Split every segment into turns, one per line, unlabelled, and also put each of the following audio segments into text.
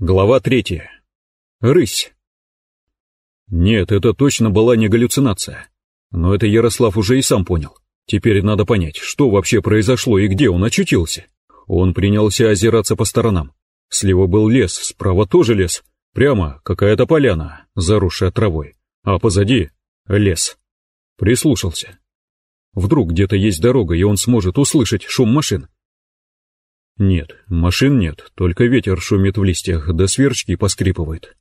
Глава третья. Рысь. Нет, это точно была не галлюцинация. Но это Ярослав уже и сам понял. Теперь надо понять, что вообще произошло и где он очутился. Он принялся озираться по сторонам. Слева был лес, справа тоже лес. Прямо какая-то поляна, заросшая травой. А позади — лес. Прислушался. Вдруг где-то есть дорога, и он сможет услышать шум машин. Нет, машин нет, только ветер шумит в листьях, да сверчки поскрипывают.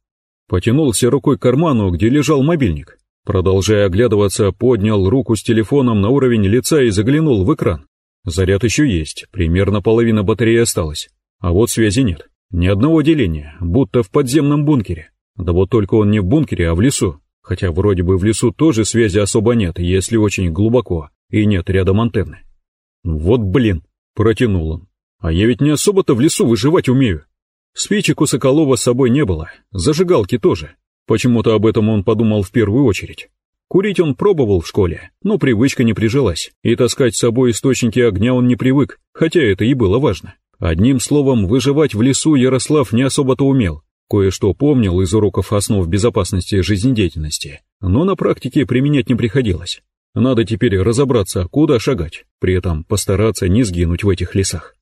Потянулся рукой к карману, где лежал мобильник. Продолжая оглядываться, поднял руку с телефоном на уровень лица и заглянул в экран. Заряд еще есть, примерно половина батареи осталась. А вот связи нет. Ни одного деления, будто в подземном бункере. Да вот только он не в бункере, а в лесу. Хотя вроде бы в лесу тоже связи особо нет, если очень глубоко, и нет рядом антенны. Вот блин, протянул он. А я ведь не особо-то в лесу выживать умею. Спичек у Соколова с собой не было, зажигалки тоже. Почему-то об этом он подумал в первую очередь. Курить он пробовал в школе, но привычка не прижилась, и таскать с собой источники огня он не привык, хотя это и было важно. Одним словом, выживать в лесу Ярослав не особо-то умел. Кое-что помнил из уроков основ безопасности жизнедеятельности, но на практике применять не приходилось. Надо теперь разобраться, куда шагать, при этом постараться не сгинуть в этих лесах.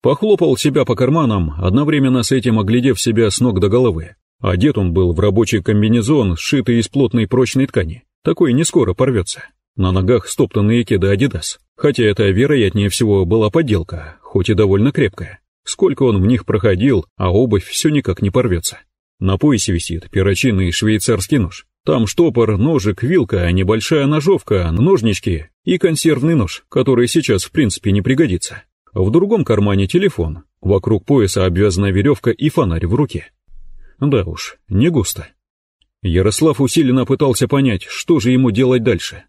Похлопал себя по карманам, одновременно с этим оглядев себя с ног до головы. Одет он был в рабочий комбинезон, сшитый из плотной прочной ткани. Такой не скоро порвется. На ногах стоптанные кеды Адидас. Хотя это, вероятнее всего, была подделка, хоть и довольно крепкая. Сколько он в них проходил, а обувь все никак не порвется. На поясе висит перочинный швейцарский нож. Там штопор, ножик, вилка, небольшая ножовка, ножнички и консервный нож, который сейчас в принципе не пригодится. В другом кармане телефон, вокруг пояса обвязана веревка и фонарь в руке. Да уж, не густо. Ярослав усиленно пытался понять, что же ему делать дальше.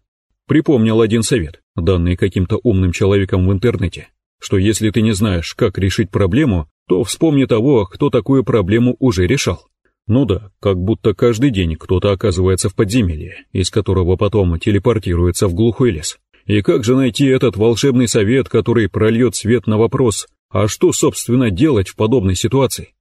Припомнил один совет, данный каким-то умным человеком в интернете, что если ты не знаешь, как решить проблему, то вспомни того, кто такую проблему уже решал. Ну да, как будто каждый день кто-то оказывается в подземелье, из которого потом телепортируется в глухой лес. И как же найти этот волшебный совет, который прольет свет на вопрос, а что, собственно, делать в подобной ситуации?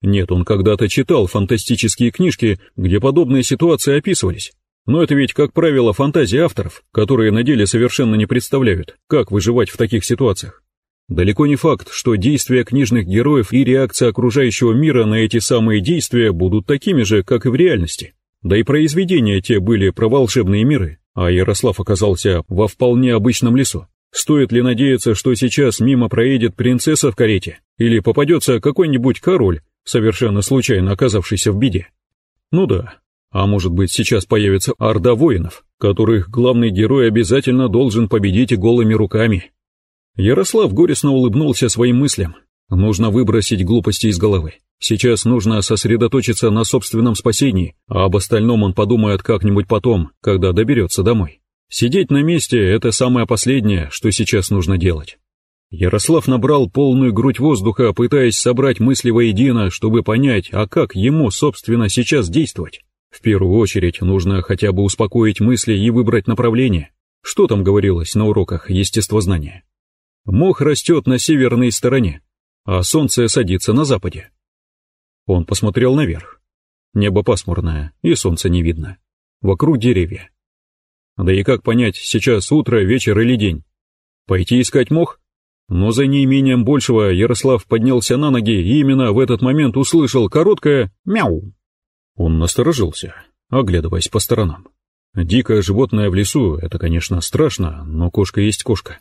Нет, он когда-то читал фантастические книжки, где подобные ситуации описывались. Но это ведь, как правило, фантазии авторов, которые на деле совершенно не представляют, как выживать в таких ситуациях. Далеко не факт, что действия книжных героев и реакция окружающего мира на эти самые действия будут такими же, как и в реальности. Да и произведения те были про волшебные миры, а Ярослав оказался во вполне обычном лесу. Стоит ли надеяться, что сейчас мимо проедет принцесса в карете, или попадется какой-нибудь король, совершенно случайно оказавшийся в беде? Ну да, а может быть сейчас появится орда воинов, которых главный герой обязательно должен победить голыми руками. Ярослав горестно улыбнулся своим мыслям. Нужно выбросить глупости из головы. Сейчас нужно сосредоточиться на собственном спасении, а об остальном он подумает как-нибудь потом, когда доберется домой. Сидеть на месте — это самое последнее, что сейчас нужно делать. Ярослав набрал полную грудь воздуха, пытаясь собрать мысли воедино, чтобы понять, а как ему, собственно, сейчас действовать. В первую очередь нужно хотя бы успокоить мысли и выбрать направление. Что там говорилось на уроках естествознания? Мох растет на северной стороне, а солнце садится на западе. Он посмотрел наверх. Небо пасмурное, и солнца не видно. Вокруг деревья. Да и как понять, сейчас утро, вечер или день? Пойти искать мох? Но за неимением большего Ярослав поднялся на ноги и именно в этот момент услышал короткое «мяу». Он насторожился, оглядываясь по сторонам. Дикое животное в лесу — это, конечно, страшно, но кошка есть кошка.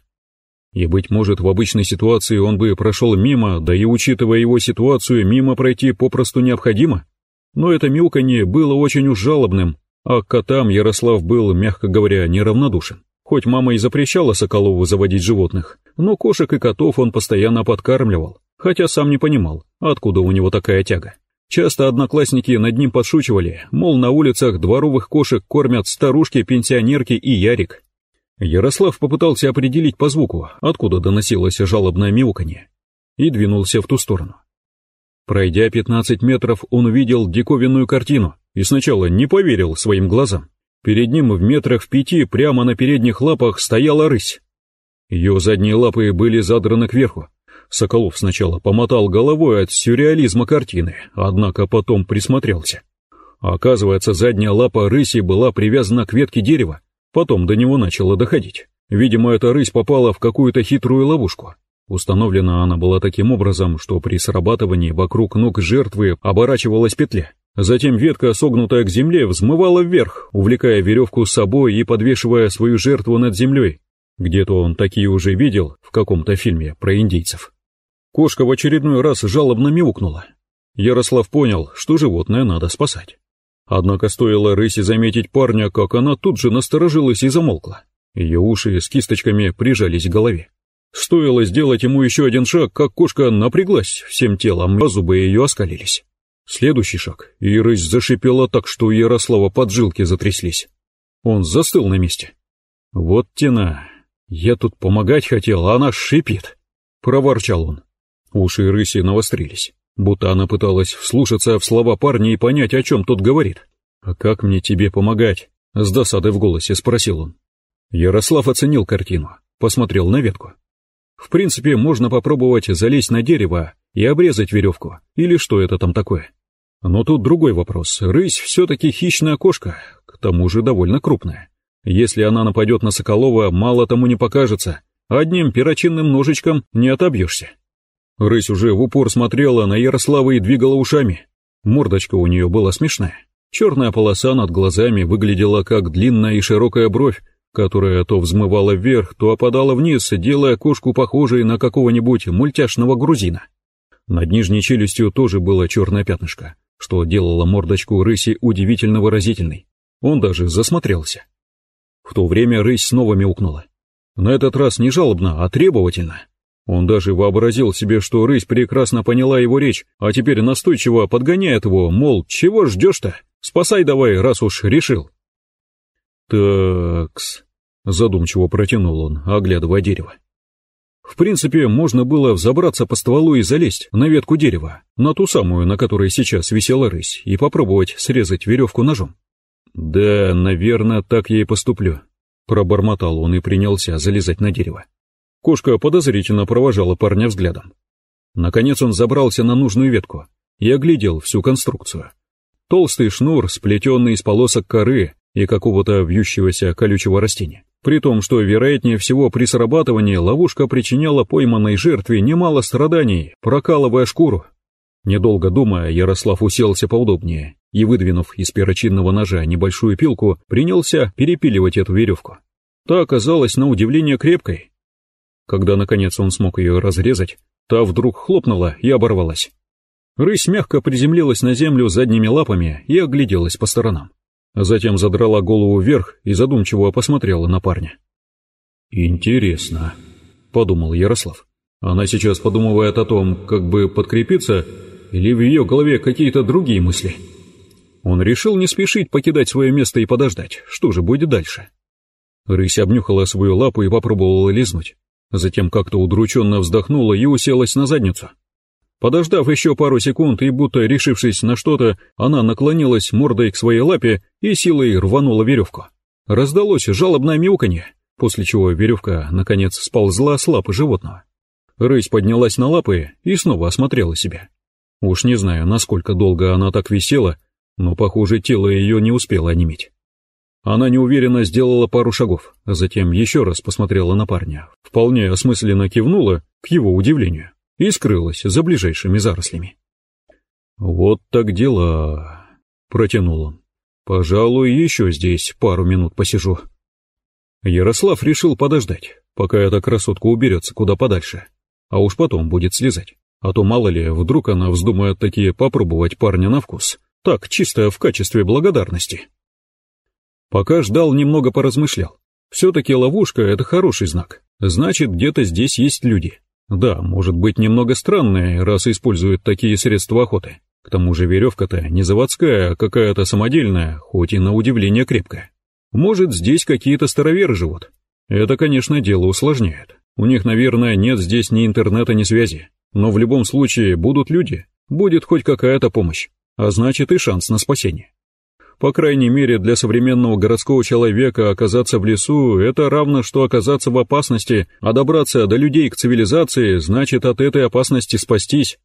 И, быть может, в обычной ситуации он бы прошел мимо, да и, учитывая его ситуацию, мимо пройти попросту необходимо. Но это мяуканье было очень уж жалобным, а к котам Ярослав был, мягко говоря, неравнодушен. Хоть мама и запрещала Соколову заводить животных, но кошек и котов он постоянно подкармливал, хотя сам не понимал, откуда у него такая тяга. Часто одноклассники над ним подшучивали, мол, на улицах дворовых кошек кормят старушки, пенсионерки и Ярик. Ярослав попытался определить по звуку, откуда доносилось жалобное мяуканье, и двинулся в ту сторону. Пройдя 15 метров, он увидел диковинную картину и сначала не поверил своим глазам. Перед ним в метрах в пяти прямо на передних лапах стояла рысь. Ее задние лапы были задраны кверху, Соколов сначала помотал головой от сюрреализма картины, однако потом присмотрелся. Оказывается, задняя лапа рыси была привязана к ветке дерева, потом до него начало доходить. Видимо, эта рысь попала в какую-то хитрую ловушку. Установлена она была таким образом, что при срабатывании вокруг ног жертвы оборачивалась петля. Затем ветка, согнутая к земле, взмывала вверх, увлекая веревку с собой и подвешивая свою жертву над землей. Где-то он такие уже видел в каком-то фильме про индейцев. Кошка в очередной раз жалобно мяукнула. Ярослав понял, что животное надо спасать. Однако стоило рысе заметить парня, как она тут же насторожилась и замолкла. Ее уши с кисточками прижались к голове. Стоило сделать ему еще один шаг, как кошка напряглась всем телом, а зубы ее оскалились. Следующий шаг, и рысь зашипела так, что у Ярослава поджилки затряслись. Он застыл на месте. «Вот тена, я тут помогать хотел, а она шипит», — проворчал он. Уши рыси навострились, будто она пыталась вслушаться в слова парня и понять, о чем тот говорит. «А как мне тебе помогать?» — с досадой в голосе спросил он. Ярослав оценил картину, посмотрел на ветку. В принципе, можно попробовать залезть на дерево и обрезать веревку, или что это там такое. Но тут другой вопрос. Рысь все-таки хищная кошка, к тому же довольно крупная. Если она нападет на Соколова, мало тому не покажется, одним перочинным ножичком не отобьешься. Рысь уже в упор смотрела на Ярослава и двигала ушами. Мордочка у нее была смешная. Черная полоса над глазами выглядела как длинная и широкая бровь, которая то взмывала вверх, то опадала вниз, делая кошку похожей на какого-нибудь мультяшного грузина. Над нижней челюстью тоже было черное пятнышко, что делало мордочку рыси удивительно выразительной. Он даже засмотрелся. В то время рысь снова мяукнула. На этот раз не жалобно, а требовательно. Он даже вообразил себе, что рысь прекрасно поняла его речь, а теперь настойчиво подгоняет его, мол, чего ждешь-то? Спасай давай, раз уж решил. «Такс», — задумчиво протянул он, оглядывая дерево. В принципе, можно было взобраться по стволу и залезть на ветку дерева, на ту самую, на которой сейчас висела рысь, и попробовать срезать веревку ножом. «Да, наверное, так я и поступлю», — пробормотал он и принялся залезать на дерево. Кошка подозрительно провожала парня взглядом. Наконец он забрался на нужную ветку и оглядел всю конструкцию. Толстый шнур, сплетенный из полосок коры, и какого-то вьющегося колючего растения. При том, что, вероятнее всего, при срабатывании ловушка причиняла пойманной жертве немало страданий, прокалывая шкуру. Недолго думая, Ярослав уселся поудобнее и, выдвинув из перочинного ножа небольшую пилку, принялся перепиливать эту веревку. Та оказалась на удивление крепкой. Когда, наконец, он смог ее разрезать, та вдруг хлопнула и оборвалась. Рысь мягко приземлилась на землю задними лапами и огляделась по сторонам. Затем задрала голову вверх и задумчиво посмотрела на парня. «Интересно», — подумал Ярослав. «Она сейчас подумывает о том, как бы подкрепиться, или в ее голове какие-то другие мысли?» Он решил не спешить покидать свое место и подождать, что же будет дальше. Рысь обнюхала свою лапу и попробовала лизнуть. Затем как-то удрученно вздохнула и уселась на задницу. Подождав еще пару секунд и будто решившись на что-то, она наклонилась мордой к своей лапе и силой рванула веревку. Раздалось жалобное мяуканье, после чего веревка, наконец, сползла с лапы животного. Рысь поднялась на лапы и снова осмотрела себя. Уж не знаю, насколько долго она так висела, но, похоже, тело ее не успело онеметь. Она неуверенно сделала пару шагов, а затем еще раз посмотрела на парня, вполне осмысленно кивнула, к его удивлению и скрылась за ближайшими зарослями. «Вот так дела», — протянул он. «Пожалуй, еще здесь пару минут посижу». Ярослав решил подождать, пока эта красотка уберется куда подальше, а уж потом будет слезать. А то мало ли, вдруг она вздумает такие попробовать парня на вкус, так, чисто в качестве благодарности. Пока ждал, немного поразмышлял. Все-таки ловушка — это хороший знак. Значит, где-то здесь есть люди. Да, может быть немного странное, раз используют такие средства охоты. К тому же веревка-то не заводская, а какая-то самодельная, хоть и на удивление крепкая. Может, здесь какие-то староверы живут. Это, конечно, дело усложняет. У них, наверное, нет здесь ни интернета, ни связи. Но в любом случае будут люди, будет хоть какая-то помощь, а значит и шанс на спасение. По крайней мере, для современного городского человека оказаться в лесу – это равно, что оказаться в опасности, а добраться до людей к цивилизации значит от этой опасности спастись.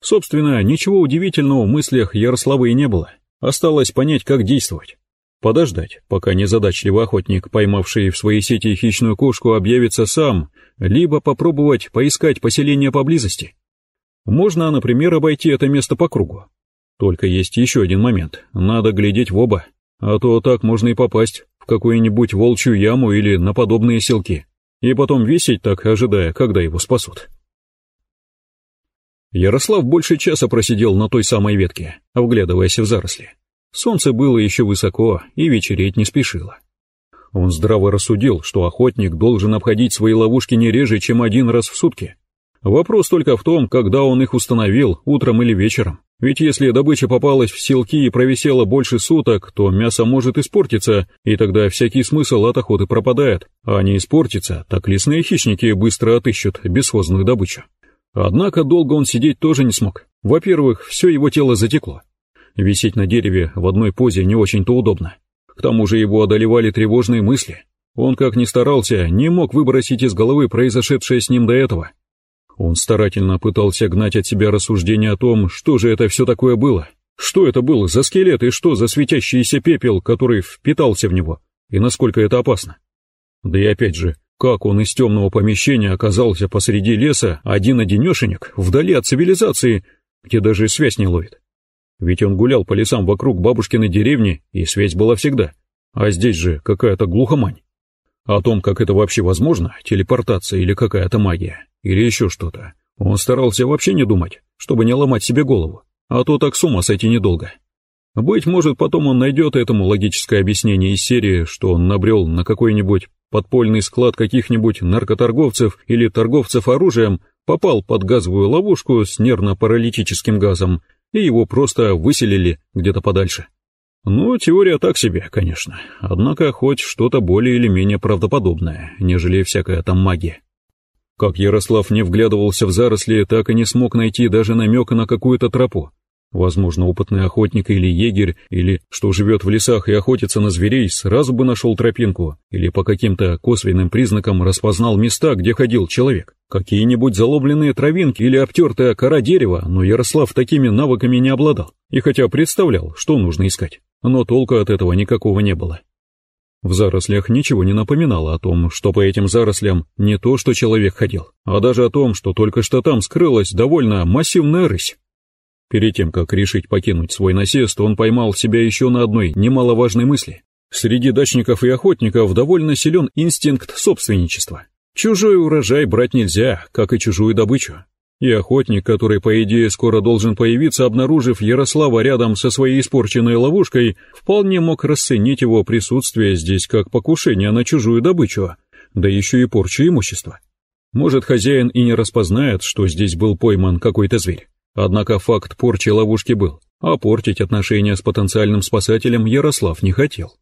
Собственно, ничего удивительного в мыслях Ярослава и не было. Осталось понять, как действовать. Подождать, пока незадачливый охотник, поймавший в своей сети хищную кошку, объявится сам, либо попробовать поискать поселение поблизости. Можно, например, обойти это место по кругу, только есть еще один момент. Надо глядеть в оба. А то так можно и попасть в какую-нибудь волчью яму или на подобные селки. И потом висеть так, ожидая, когда его спасут. Ярослав больше часа просидел на той самой ветке, вглядываясь в заросли. Солнце было еще высоко и вечереть не спешило. Он здраво рассудил, что охотник должен обходить свои ловушки не реже, чем один раз в сутки. Вопрос только в том, когда он их установил, утром или вечером. Ведь если добыча попалась в селки и провисела больше суток, то мясо может испортиться, и тогда всякий смысл от охоты пропадает. А не испортится, так лесные хищники быстро отыщут бесхозную добычу. Однако долго он сидеть тоже не смог. Во-первых, все его тело затекло. Висеть на дереве в одной позе не очень-то удобно. К тому же его одолевали тревожные мысли. Он, как ни старался, не мог выбросить из головы произошедшее с ним до этого. Он старательно пытался гнать от себя рассуждения о том, что же это все такое было. Что это было за скелет и что за светящийся пепел, который впитался в него, и насколько это опасно. Да и опять же, как он из темного помещения оказался посреди леса, один-одинешенек, вдали от цивилизации, где даже связь не ловит. Ведь он гулял по лесам вокруг бабушкиной деревни, и связь была всегда. А здесь же какая-то глухомань. О том, как это вообще возможно, телепортация или какая-то магия, или еще что-то. Он старался вообще не думать, чтобы не ломать себе голову, а то так с ума сойти недолго. Быть может, потом он найдет этому логическое объяснение из серии, что он набрел на какой-нибудь подпольный склад каких-нибудь наркоторговцев или торговцев оружием, попал под газовую ловушку с нервно-паралитическим газом, и его просто выселили где-то подальше. Ну, теория так себе, конечно, однако хоть что-то более или менее правдоподобное, нежели всякая там магия. Как Ярослав не вглядывался в заросли, так и не смог найти даже намека на какую-то тропу. Возможно, опытный охотник или егерь, или что живет в лесах и охотится на зверей, сразу бы нашел тропинку, или по каким-то косвенным признакам распознал места, где ходил человек. Какие-нибудь залобленные травинки или обтертая кора дерева, но Ярослав такими навыками не обладал, и хотя представлял, что нужно искать, но толка от этого никакого не было. В зарослях ничего не напоминало о том, что по этим зарослям не то, что человек ходил, а даже о том, что только что там скрылась довольно массивная рысь. Перед тем, как решить покинуть свой насест, он поймал себя еще на одной немаловажной мысли. Среди дачников и охотников довольно силен инстинкт собственничества. Чужой урожай брать нельзя, как и чужую добычу. И охотник, который, по идее, скоро должен появиться, обнаружив Ярослава рядом со своей испорченной ловушкой, вполне мог расценить его присутствие здесь как покушение на чужую добычу, да еще и порчу имущества. Может, хозяин и не распознает, что здесь был пойман какой-то зверь. Однако факт порчи ловушки был, а портить отношения с потенциальным спасателем Ярослав не хотел.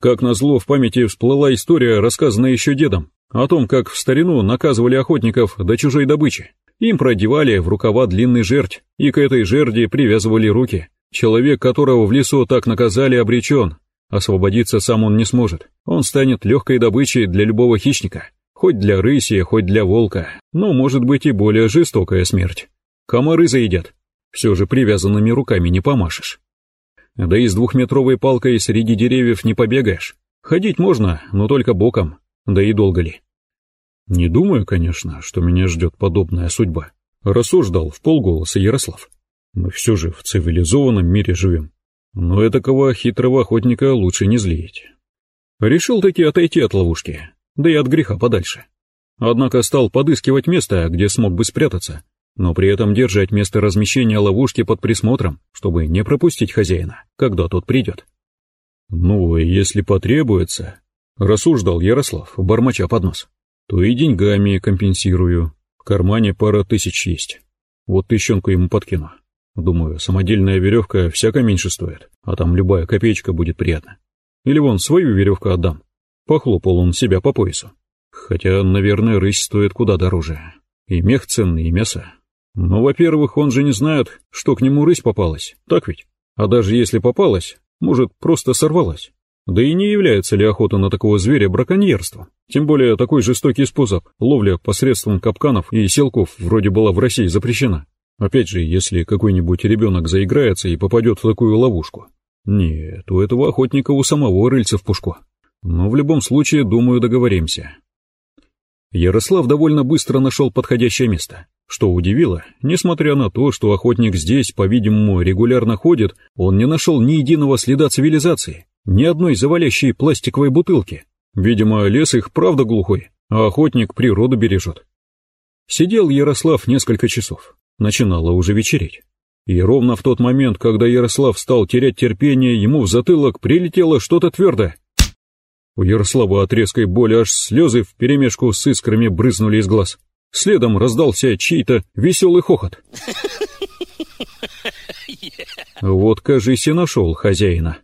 Как назло, в памяти всплыла история, рассказанная еще дедом, о том, как в старину наказывали охотников до чужой добычи. Им продевали в рукава длинный жердь, и к этой жерди привязывали руки. Человек, которого в лесу так наказали, обречен. Освободиться сам он не сможет. Он станет легкой добычей для любого хищника. Хоть для рыси, хоть для волка. Но может быть и более жестокая смерть. Комары заедят. Все же привязанными руками не помашешь. Да и с двухметровой палкой среди деревьев не побегаешь. Ходить можно, но только боком. Да и долго ли. Не думаю, конечно, что меня ждет подобная судьба, рассуждал в полголоса Ярослав. Мы все же в цивилизованном мире живем. Но этакого хитрого охотника лучше не злить. Решил таки отойти от ловушки, да и от греха подальше. Однако стал подыскивать место, где смог бы спрятаться, но при этом держать место размещения ловушки под присмотром, чтобы не пропустить хозяина, когда тот придет. «Ну, если потребуется», — рассуждал Ярослав, бормоча под нос то и деньгами компенсирую. В кармане пара тысяч есть. Вот тыщенку ему подкину. Думаю, самодельная веревка всяко меньше стоит, а там любая копеечка будет приятна. Или вон свою веревку отдам. Похлопал он себя по поясу. Хотя, наверное, рысь стоит куда дороже. И мех ценный, и мясо. Но, во-первых, он же не знает, что к нему рысь попалась, так ведь? А даже если попалась, Может, просто сорвалась. Да и не является ли охота на такого зверя браконьерством? Тем более такой жестокий способ, ловля посредством капканов и селков, вроде была в России запрещена. Опять же, если какой-нибудь ребенок заиграется и попадет в такую ловушку. Нет, у этого охотника у самого рыльца в пушку. Но в любом случае, думаю, договоримся. Ярослав довольно быстро нашел подходящее место. Что удивило, несмотря на то, что охотник здесь, по-видимому, регулярно ходит, он не нашел ни единого следа цивилизации, ни одной завалящей пластиковой бутылки. Видимо, лес их правда глухой, а охотник природу бережет. Сидел Ярослав несколько часов. Начинало уже вечереть. И ровно в тот момент, когда Ярослав стал терять терпение, ему в затылок прилетело что-то твердое. У Ярослава от резкой боли аж слезы вперемешку с искрами брызнули из глаз. Следом раздался чей-то веселый хохот. Вот, кажись, и нашел хозяина.